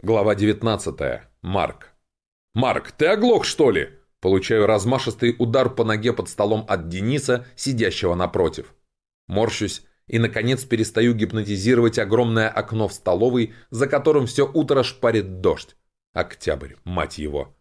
Глава 19. Марк. «Марк, ты оглох, что ли?» Получаю размашистый удар по ноге под столом от Дениса, сидящего напротив. Морщусь и, наконец, перестаю гипнотизировать огромное окно в столовой, за которым все утро шпарит дождь. Октябрь, мать его.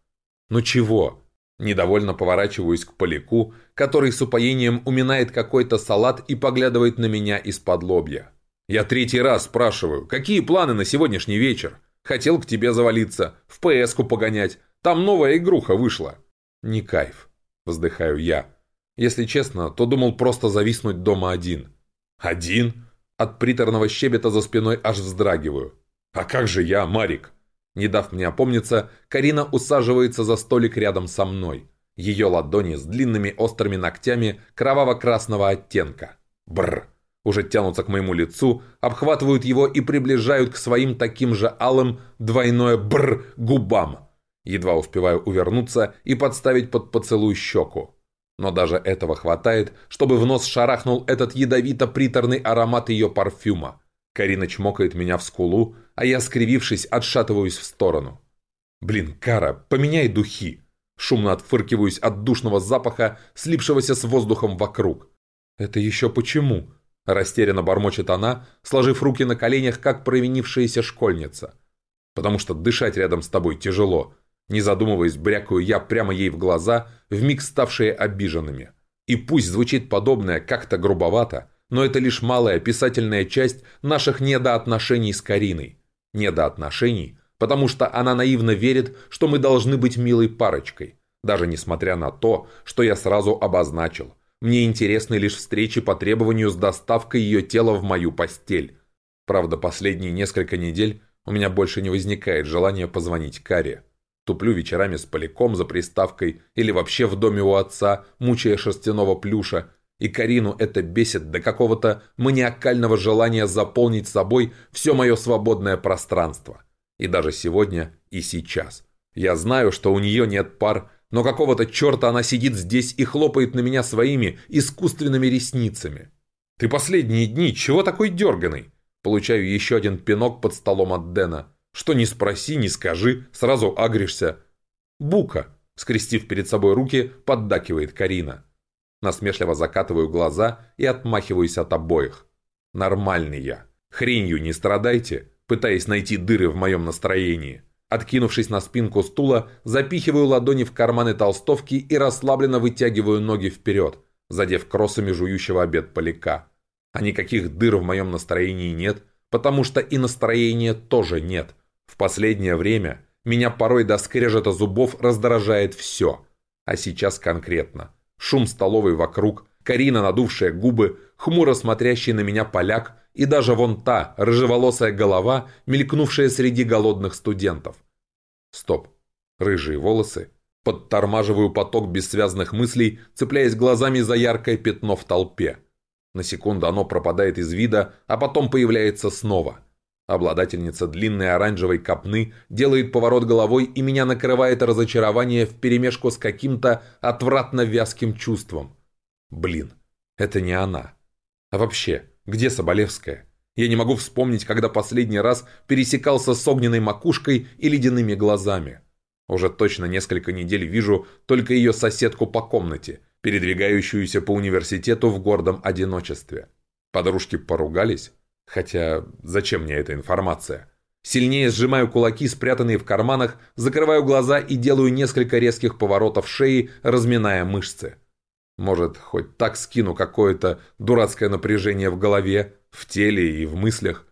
Ну чего? Недовольно поворачиваюсь к поляку, который с упоением уминает какой-то салат и поглядывает на меня из-под лобья. Я третий раз спрашиваю, какие планы на сегодняшний вечер? Хотел к тебе завалиться, в ПС-ку погонять. Там новая игруха вышла». «Не кайф», — вздыхаю я. Если честно, то думал просто зависнуть дома один. «Один?» От приторного щебета за спиной аж вздрагиваю. «А как же я, Марик?» Не дав мне опомниться, Карина усаживается за столик рядом со мной. Ее ладони с длинными острыми ногтями кроваво-красного оттенка. Бррр уже тянутся к моему лицу, обхватывают его и приближают к своим таким же алым двойное бр губам. Едва успеваю увернуться и подставить под поцелуй щеку. Но даже этого хватает, чтобы в нос шарахнул этот ядовито-приторный аромат ее парфюма. Карина чмокает меня в скулу, а я, скривившись, отшатываюсь в сторону. «Блин, Кара, поменяй духи!» Шумно отфыркиваюсь от душного запаха, слипшегося с воздухом вокруг. «Это еще почему?» Растерянно бормочет она, сложив руки на коленях, как провинившаяся школьница. «Потому что дышать рядом с тобой тяжело». Не задумываясь, брякаю я прямо ей в глаза, вмиг ставшие обиженными. И пусть звучит подобное как-то грубовато, но это лишь малая писательная часть наших недоотношений с Кариной. Недоотношений, потому что она наивно верит, что мы должны быть милой парочкой, даже несмотря на то, что я сразу обозначил. Мне интересны лишь встречи по требованию с доставкой ее тела в мою постель. Правда, последние несколько недель у меня больше не возникает желания позвонить Каре. Туплю вечерами с поляком за приставкой или вообще в доме у отца, мучая шерстяного плюша. И Карину это бесит до какого-то маниакального желания заполнить собой все мое свободное пространство. И даже сегодня, и сейчас. Я знаю, что у нее нет пар, но какого-то черта она сидит здесь и хлопает на меня своими искусственными ресницами. «Ты последние дни чего такой дерганый?» Получаю еще один пинок под столом от Дэна. «Что не спроси, не скажи, сразу агришься». «Бука», скрестив перед собой руки, поддакивает Карина. Насмешливо закатываю глаза и отмахиваюсь от обоих. Нормальный я. Хренью не страдайте, пытаясь найти дыры в моем настроении. Откинувшись на спинку стула, запихиваю ладони в карманы толстовки и расслабленно вытягиваю ноги вперед, задев кроссами жующего обед поляка. А никаких дыр в моем настроении нет, потому что и настроения тоже нет. В последнее время меня порой до скрежета зубов раздражает все. А сейчас конкретно. Шум столовой вокруг, Карина, надувшая губы, хмуро смотрящий на меня поляк и даже вон та, рыжеволосая голова, мелькнувшая среди голодных студентов. Стоп. Рыжие волосы. Подтормаживаю поток бессвязных мыслей, цепляясь глазами за яркое пятно в толпе. На секунду оно пропадает из вида, а потом появляется снова. Обладательница длинной оранжевой копны делает поворот головой и меня накрывает разочарование вперемешку с каким-то отвратно вязким чувством. Блин, это не она. А вообще, где Соболевская? Я не могу вспомнить, когда последний раз пересекался с огненной макушкой и ледяными глазами. Уже точно несколько недель вижу только ее соседку по комнате, передвигающуюся по университету в гордом одиночестве. Подружки поругались? Хотя, зачем мне эта информация? Сильнее сжимаю кулаки, спрятанные в карманах, закрываю глаза и делаю несколько резких поворотов шеи, разминая мышцы. Может, хоть так скину какое-то дурацкое напряжение в голове, в теле и в мыслях.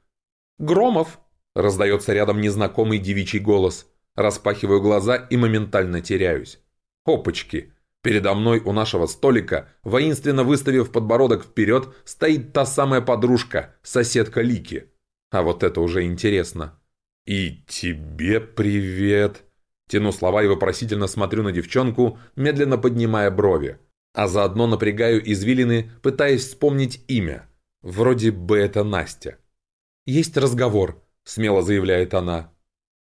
«Громов!» – раздается рядом незнакомый девичий голос. Распахиваю глаза и моментально теряюсь. «Опачки!» Передо мной у нашего столика, воинственно выставив подбородок вперед, стоит та самая подружка, соседка Лики. А вот это уже интересно. «И тебе привет!» Тяну слова и вопросительно смотрю на девчонку, медленно поднимая брови а заодно напрягаю извилины, пытаясь вспомнить имя. Вроде бы это Настя. «Есть разговор», — смело заявляет она.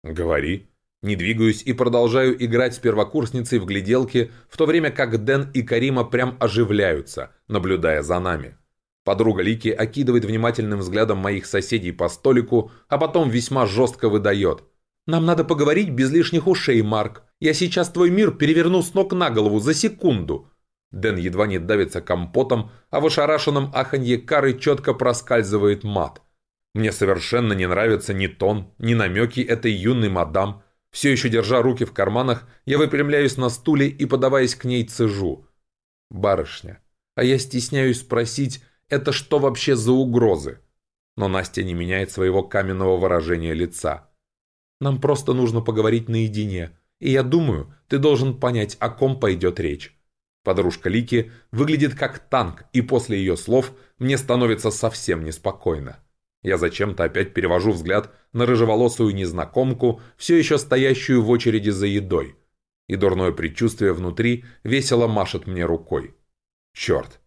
«Говори». Не двигаюсь и продолжаю играть с первокурсницей в гляделки, в то время как Дэн и Карима прям оживляются, наблюдая за нами. Подруга Лики окидывает внимательным взглядом моих соседей по столику, а потом весьма жестко выдает. «Нам надо поговорить без лишних ушей, Марк. Я сейчас твой мир переверну с ног на голову за секунду». Дэн едва не давится компотом, а в ошарашенном аханье Кары четко проскальзывает мат. Мне совершенно не нравится ни тон, ни намеки этой юной мадам. Все еще держа руки в карманах, я выпрямляюсь на стуле и, подаваясь к ней, цежу. «Барышня, а я стесняюсь спросить, это что вообще за угрозы?» Но Настя не меняет своего каменного выражения лица. «Нам просто нужно поговорить наедине, и я думаю, ты должен понять, о ком пойдет речь». Подружка Лики выглядит как танк, и после ее слов мне становится совсем неспокойно. Я зачем-то опять перевожу взгляд на рыжеволосую незнакомку, все еще стоящую в очереди за едой. И дурное предчувствие внутри весело машет мне рукой. Черт.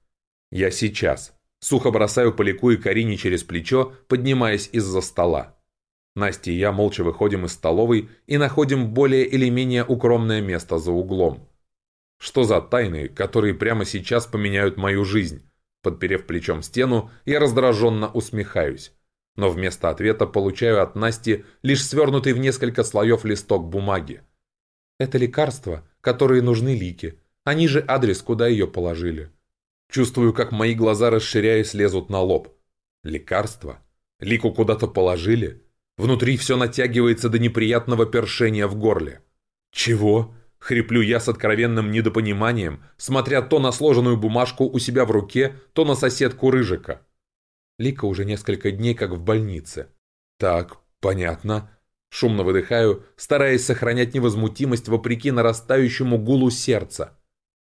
Я сейчас. Сухо бросаю Поляку и Карине через плечо, поднимаясь из-за стола. Настя и я молча выходим из столовой и находим более или менее укромное место за углом. Что за тайны, которые прямо сейчас поменяют мою жизнь? Подперев плечом стену, я раздраженно усмехаюсь. Но вместо ответа получаю от Насти лишь свернутый в несколько слоев листок бумаги. Это лекарства, которые нужны Лике. Они же адрес, куда ее положили. Чувствую, как мои глаза, расширяясь, лезут на лоб. Лекарства? Лику куда-то положили? Внутри все натягивается до неприятного першения в горле. Чего? Хриплю я с откровенным недопониманием, смотря то на сложенную бумажку у себя в руке, то на соседку Рыжика. Лика уже несколько дней как в больнице. Так, понятно. Шумно выдыхаю, стараясь сохранять невозмутимость вопреки нарастающему гулу сердца.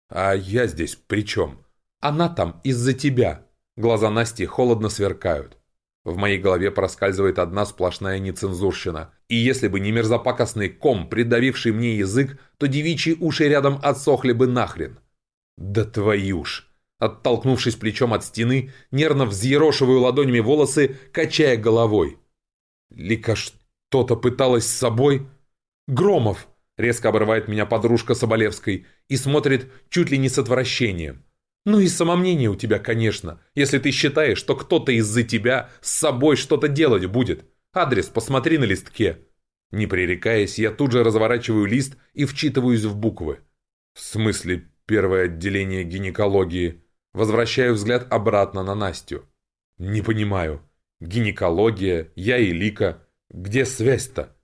А я здесь при чем? Она там из-за тебя. Глаза Насти холодно сверкают. В моей голове проскальзывает одна сплошная нецензурщина. И если бы не мерзопакостный ком, придавивший мне язык, то девичьи уши рядом отсохли бы нахрен. Да твою ж! Оттолкнувшись плечом от стены, нервно взъерошиваю ладонями волосы, качая головой. Лика что-то пыталась с собой? Громов! Резко обрывает меня подружка Соболевской и смотрит чуть ли не с отвращением. Ну и самомнение у тебя, конечно, если ты считаешь, что кто-то из-за тебя с собой что-то делать будет. Адрес посмотри на листке. Не пререкаясь, я тут же разворачиваю лист и вчитываюсь в буквы. В смысле, первое отделение гинекологии. Возвращаю взгляд обратно на Настю. Не понимаю. Гинекология, я и Лика. Где связь-то?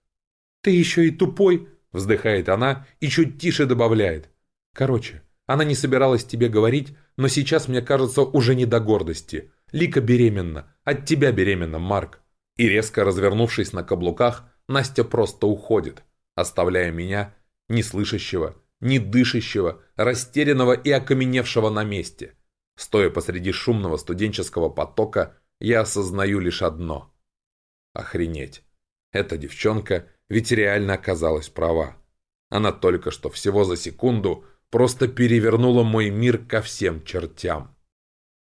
Ты еще и тупой, вздыхает она и чуть тише добавляет. Короче, она не собиралась тебе говорить, но сейчас мне кажется уже не до гордости. Лика беременна. От тебя беременна, Марк. И резко развернувшись на каблуках, Настя просто уходит, оставляя меня, не слышащего, не дышащего, растерянного и окаменевшего на месте. Стоя посреди шумного студенческого потока, я осознаю лишь одно. Охренеть. Эта девчонка ведь реально оказалась права. Она только что всего за секунду просто перевернула мой мир ко всем чертям.